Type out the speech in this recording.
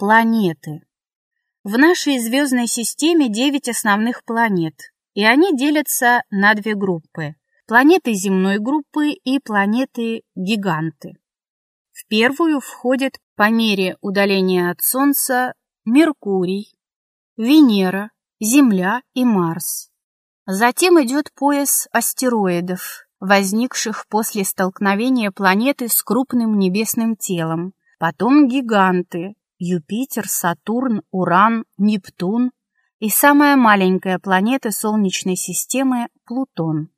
Планеты. В нашей звездной системе девять основных планет, и они делятся на две группы – планеты земной группы и планеты-гиганты. В первую входят по мере удаления от Солнца Меркурий, Венера, Земля и Марс. Затем идет пояс астероидов, возникших после столкновения планеты с крупным небесным телом, потом гиганты, Юпитер, Сатурн, Уран, Нептун и самая маленькая планета Солнечной системы Плутон.